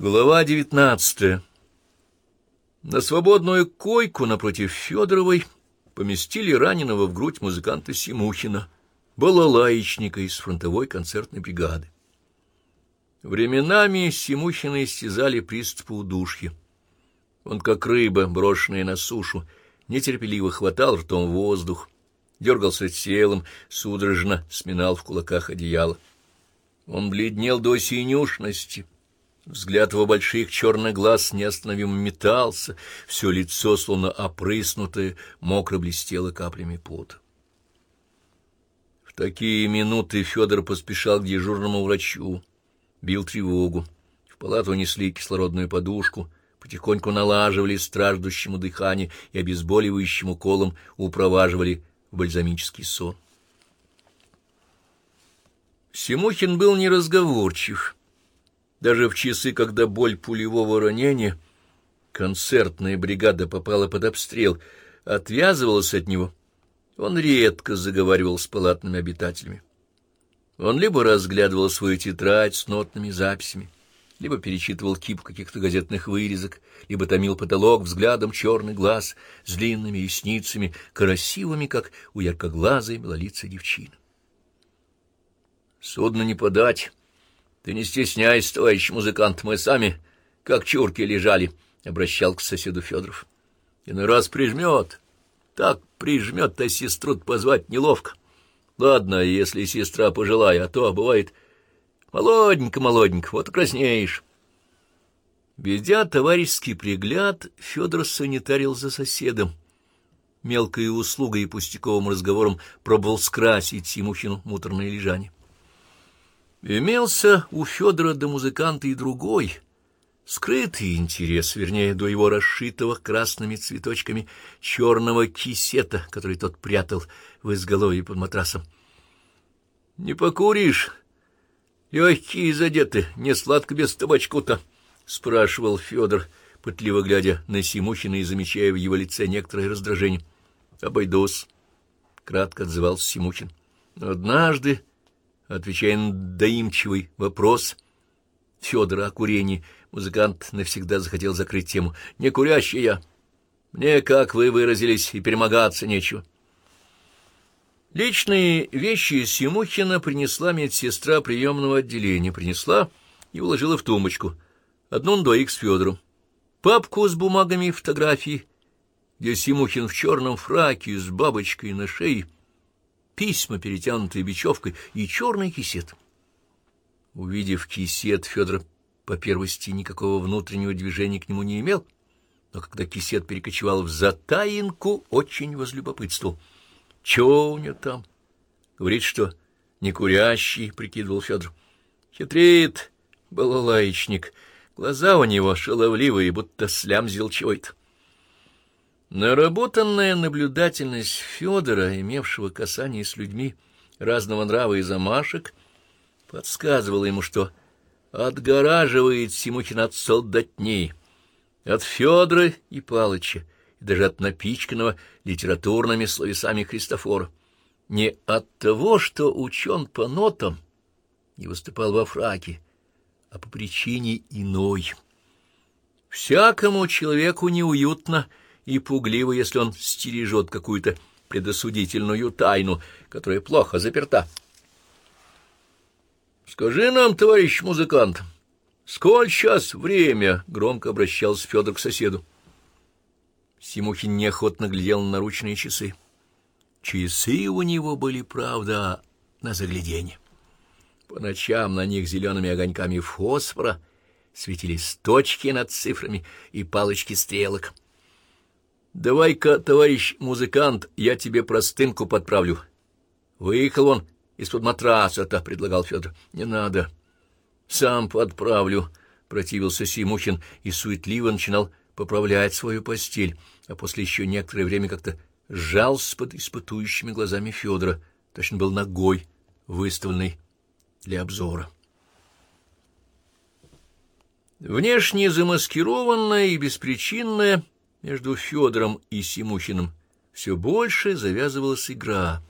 Глава девятнадцатая. На свободную койку напротив Федоровой поместили раненого в грудь музыканта Симухина, балалаечника из фронтовой концертной бригады. Временами Симухина истязали приступы удушья. Он, как рыба, брошенная на сушу, нетерпеливо хватал ртом воздух, дергался телом, судорожно сминал в кулаках одеяло. Он бледнел до синюшности — Взгляд его больших черных глаз неостановимо метался, все лицо, словно опрыснутое, мокро блестело каплями пота. В такие минуты Федор поспешал к дежурному врачу, бил тревогу. В палату несли кислородную подушку, потихоньку налаживали страждущему дыхание и обезболивающим уколом упроваживали в бальзамический сон. Симухин был неразговорчив. Даже в часы, когда боль пулевого ранения, концертная бригада попала под обстрел, отвязывалась от него, он редко заговаривал с палатными обитателями. Он либо разглядывал свою тетрадь с нотными записями, либо перечитывал кип каких-то газетных вырезок, либо томил потолок взглядом черный глаз с длинными ресницами, красивыми, как у яркоглазой белолицей девчины. Судно не подать, ты не стесняйся, товарищ музыкант, мы сами как чурки лежали, — обращал к соседу Федоров. Иной раз прижмет, так прижмет, а сестру позвать неловко. Ладно, если сестра пожилая, а то бывает молоденько-молоденько, вот краснеешь. Ведя товарищеский пригляд, Федор санитарил за соседом. Мелкой услугой и пустяковым разговором пробовал скрасить Симухину муторное лежание. Имелся у Федора до музыканта и другой, скрытый интерес, вернее, до его расшитого красными цветочками черного кисета, который тот прятал в изголовье под матрасом. — Не покуришь? Легкие задеты, не сладко без табачку-то, — спрашивал Федор, пытливо глядя на Симухина и замечая в его лице некоторое раздражение. — Обойдусь, — кратко отзывался Симухин. Однажды Отвечая на доимчивый вопрос Федора о курении, музыкант навсегда захотел закрыть тему. «Не курящий я. Мне, как вы выразились, и перемогаться нечего». Личные вещи Симухина принесла медсестра приемного отделения, принесла и уложила в тумбочку. Одну на двоих с Федором. Папку с бумагами и фотографией, где Симухин в черном фраке с бабочкой на шее — письма, перетянутые бечевкой, и черный кисет. Увидев кисет, Федор по первости никакого внутреннего движения к нему не имел, но когда кисет перекочевал в затаинку, очень возлюбопытствовал. — Чего у него там? — Говорит, что не курящий, — прикидывал Федор. — Хитрит балалаечник. Глаза у него шаловливые, будто слямзил чего-то. Наработанная наблюдательность Федора, имевшего касание с людьми разного нрава и замашек, подсказывала ему, что отгораживает Симухин от солдатней, от Федора и Палыча, и даже от напичканного литературными словесами Христофора. Не от того, что учен по нотам и выступал во фраке, а по причине иной. Всякому человеку неуютно — и пугливо, если он стережет какую-то предосудительную тайну, которая плохо заперта. — Скажи нам, товарищ музыкант, сколь сейчас время? — громко обращался Федор к соседу. Симухин неохотно глядел на наручные часы. Часы у него были, правда, на загляденье. По ночам на них зелеными огоньками фосфора светились точки над цифрами и палочки стрелок — Давай-ка, товарищ музыкант, я тебе простынку подправлю. Выехал он из-под матраса-то, — предлагал Федор. Не надо. Сам подправлю, — противился Симухин и суетливо начинал поправлять свою постель, а после еще некоторое время как-то сжался под испытующими глазами Федора, точно был ногой, выставленной для обзора. Внешне замаскированная и беспричинная — между Федором и Симухиным все больше завязывалась игра.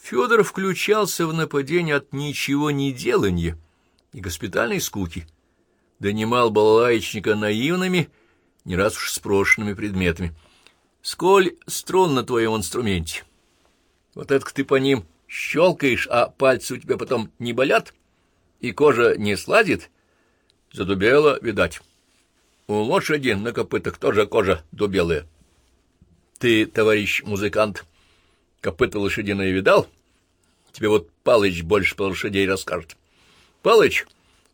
Федор включался в нападение от ничего не делания и госпитальной скуки. донимал балалаечника наивными, не раз уж спрошенными предметами. «Сколь струн на твоем инструменте? Вот это ты по ним щелкаешь, а пальцы у тебя потом не болят, и кожа не слазит? Задубела, видать. У лошади на копытах тоже кожа дубелая. Ты, товарищ музыкант, копыта лошадиное видал? Тебе вот Палыч больше про лошадей расскажет. Палыч,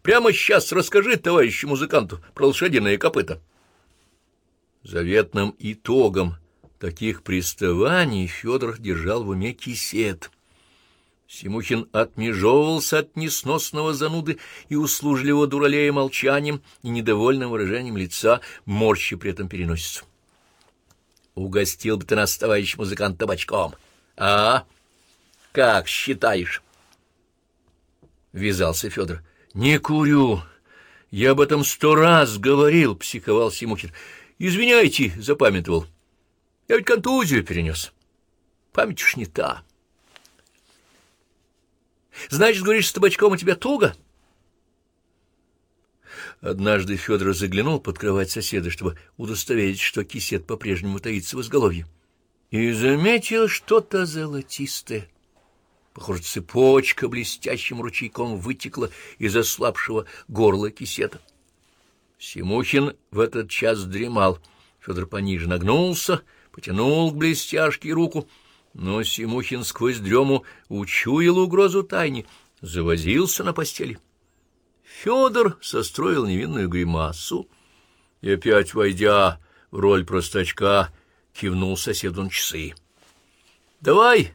прямо сейчас расскажи товарищу музыканту про лошадиные копыта. Заветным итогом таких приставаний Федор держал в уме кисет. Симухин отмежевывался от несносного зануды и услужливого дуралея молчанием и недовольным выражением лица, морщи при этом переносицу. Угостил бы ты нас, товарищ музыкант, табачком. А? Как считаешь? Вязался Федор. Не курю. Я об этом сто раз говорил, психовал Симухин. Извиняйте, запамятовал. Я ведь контузию перенес. Память уж не та. Значит, говоришь, с табачком у тебя туго? — Однажды Федор заглянул под кровать соседа, чтобы удостоверить, что кисет по-прежнему таится в изголовье, и заметил что-то золотистое. Похоже, цепочка блестящим ручейком вытекла из ослабшего горла кисета. Симухин в этот час дремал. Федор пониже нагнулся, потянул к блестяшке руку, но Симухин сквозь дрему учуял угрозу тайне, завозился на постели. Федор состроил невинную гримасу и, опять войдя в роль простачка, кивнул соседу на часы. — Давай,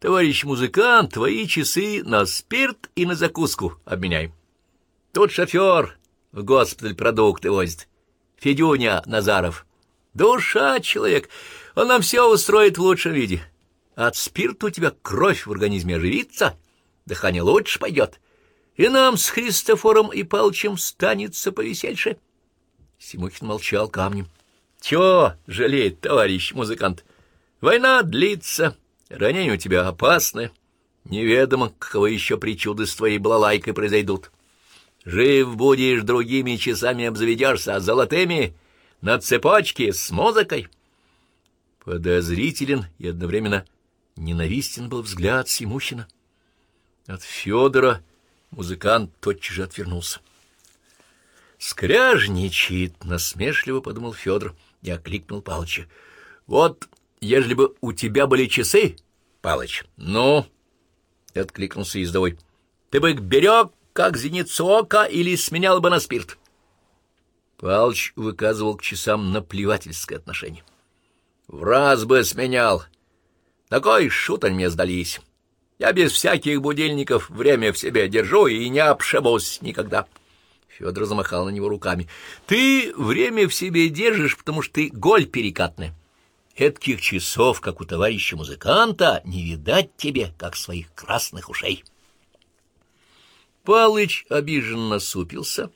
товарищ музыкант, твои часы на спирт и на закуску обменяй. Тут шофер в госпиталь продукты возит. Федюня Назаров. Душа человек, он нам все устроит в лучшем виде. От спирта у тебя кровь в организме оживится, дыхание лучше пойдет и нам с Христофором и Палчем станется повесельше. Симухин молчал камнем. — Чего жалеет, товарищ музыкант? Война длится, ранения у тебя опасны. Неведомо, каковы еще причуды с твоей балалайкой произойдут. Жив будешь, другими часами обзаведешься, а золотыми на цепочке с музыкой. Подозрителен и одновременно ненавистен был взгляд Симухина. От Федора Музыкант тотчас же отвернулся. «Скряжничает!» — насмешливо подумал Федор и окликнул Палыча. «Вот, ежели бы у тебя были часы, Палыч, ну...» — откликнулся ездовой. «Ты бы их берег, как зеницу ока, или сменял бы на спирт?» Палыч выказывал к часам наплевательское отношение. «В раз бы сменял. Такой шутань мне сдались». Я без всяких будильников время в себе держу и не обшибусь никогда. Федор замахал на него руками. Ты время в себе держишь, потому что ты голь перекатная. Этких часов, как у товарища музыканта, не видать тебе, как своих красных ушей. Палыч обиженно супился,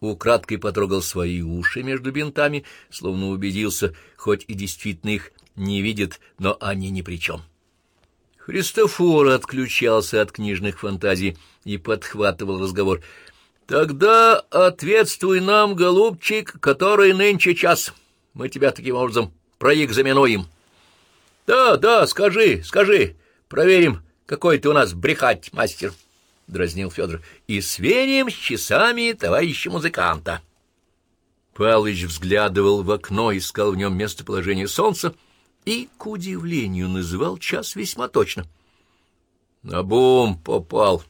украдкой потрогал свои уши между бинтами, словно убедился, хоть и действительно их не видит, но они ни при чем. Христофор отключался от книжных фантазий и подхватывал разговор. «Тогда ответствуй нам, голубчик, который нынче час. Мы тебя таким образом проэкзаменуем». «Да, да, скажи, скажи, проверим, какой ты у нас брехать, мастер», — дразнил Федор, — «и сверим с часами товарища музыканта». Палыч взглядывал в окно, искал в нем местоположение солнца, — и, к удивлению, называл час весьма точно. — На бум попал.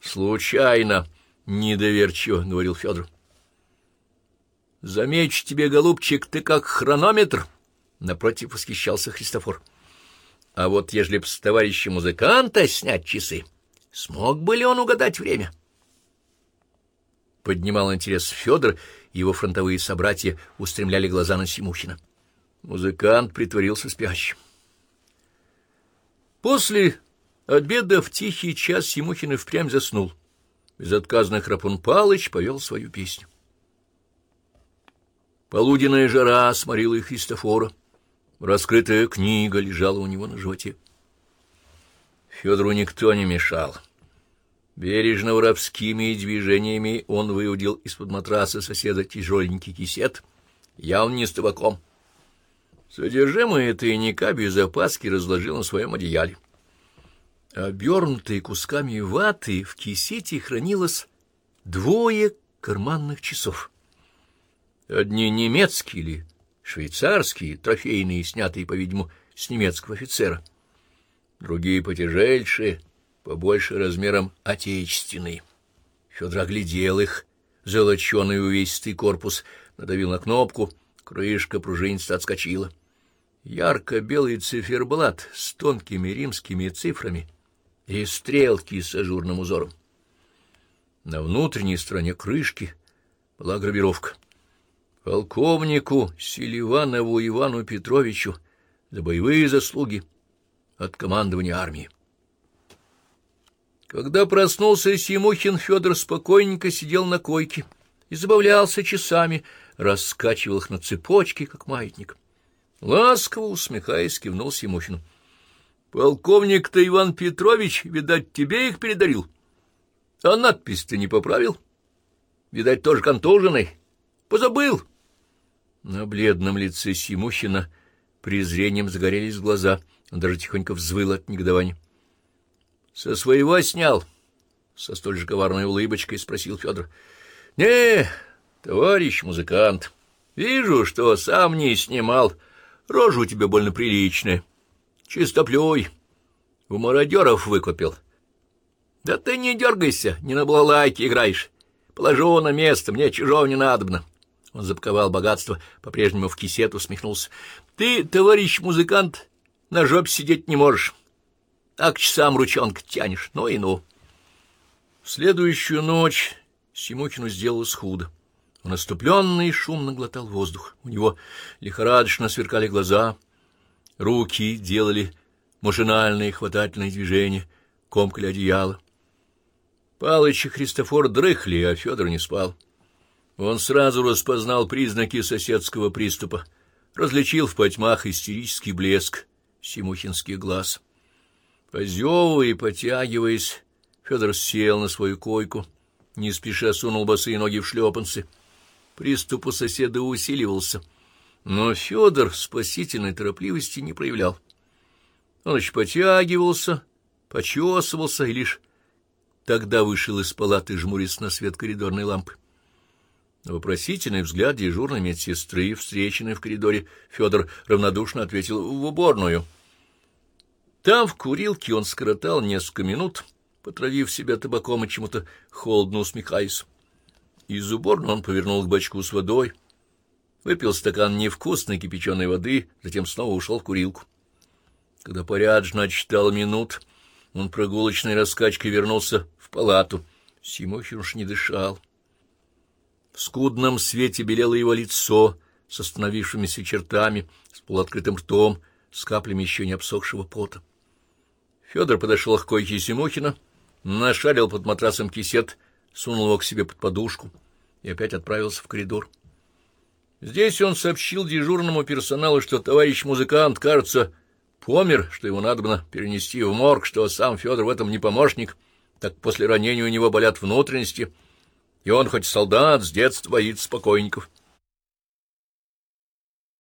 Случайно. Недоверчиво, — говорил Федор. — Замечу тебе, голубчик, ты как хронометр, — напротив восхищался Христофор. — А вот ежели б с товарища музыканта снять часы, смог бы ли он угадать время? Поднимал интерес Федор, его фронтовые собратья устремляли глаза на Симухина. — Музыкант притворился спящим. После обеда в тихий час Симухин и впрямь заснул. Безотказно Храпун Палыч повел свою песню. Полуденная жара сморила и Христофора. Раскрытая книга лежала у него на животе. Федору никто не мешал. Бережно воровскими движениями он выудил из-под матраса соседа тяжеленький кисет, явно не с табаком. Содержимое тайника без опаски разложил на своем одеяле. Обернутые кусками ваты в кисете хранилось двое карманных часов. Одни немецкие или швейцарские, трофейные, снятые, по-видимому, с немецкого офицера. Другие потяжельшие, побольше размером отечественные. Федор оглядел их, золоченый увесистый корпус, надавил на кнопку, крышка пружинисто отскочила. Ярко-белый циферблат с тонкими римскими цифрами и стрелки с ажурным узором. На внутренней стороне крышки была гравировка. Полковнику Селиванову Ивану Петровичу за боевые заслуги от командования армии. Когда проснулся Симухин, Федор спокойненько сидел на койке и забавлялся часами, раскачивал их на цепочке, как маятник. Ласково усмехаясь, кивнул Симухину. — Полковник-то Иван Петрович, видать, тебе их передарил. А надпись ты не поправил? Видать, тоже контуженный. Позабыл. На бледном лице Симухина презрением загорелись глаза. Он даже тихонько взвыл от негодования. Со своего снял? Со столь же коварной улыбочкой спросил Федор. Не, товарищ музыкант, вижу, что сам не снимал. Рожа у тебя больно приличная. Чистоплюй. У мародеров выкупил. Да ты не дергайся, не на балалайке играешь. Положу на место, мне чужого не надобно. Он запаковал богатство, по-прежнему в кисет усмехнулся. Ты, товарищ музыкант, на жопе сидеть не можешь а к часам ручонка тянешь, ну и ну. В следующую ночь Симухину сделалось худо. Он оступленно и шумно глотал воздух. У него лихорадочно сверкали глаза, руки делали машинальные хватательные движения, комкали одеяло. Палыч и Христофор дрыхли, а Федор не спал. Он сразу распознал признаки соседского приступа, различил в потьмах истерический блеск Симухинских глаз. Позевывая и потягиваясь, Федор сел на свою койку, не спеша сунул босые ноги в шлепанцы. Приступ у соседа усиливался, но Федор спасительной торопливости не проявлял. Он еще потягивался, почесывался и лишь тогда вышел из палаты, жмурясь на свет коридорной лампы. На вопросительный взгляд дежурной медсестры, встреченной в коридоре, Федор равнодушно ответил «в уборную». Там, в курилке, он скоротал несколько минут, потравив себя табаком и чему-то холодно усмехаясь. Из уборной он повернул к бачку с водой, выпил стакан невкусной кипяченой воды, затем снова ушел в курилку. Когда порядочно отсчитал минут, он прогулочной раскачкой вернулся в палату. Симохин уж не дышал. В скудном свете белело его лицо с остановившимися чертами, с полуоткрытым ртом, с каплями еще не обсохшего пота. Федор подошел к койке Симохина, нашарил под матрасом кисет, сунул его к себе под подушку и опять отправился в коридор. Здесь он сообщил дежурному персоналу, что товарищ музыкант, кажется, помер, что его надо было перенести в морг, что сам Федор в этом не помощник, так после ранения у него болят внутренности, и он хоть солдат, с детства боится спокойников.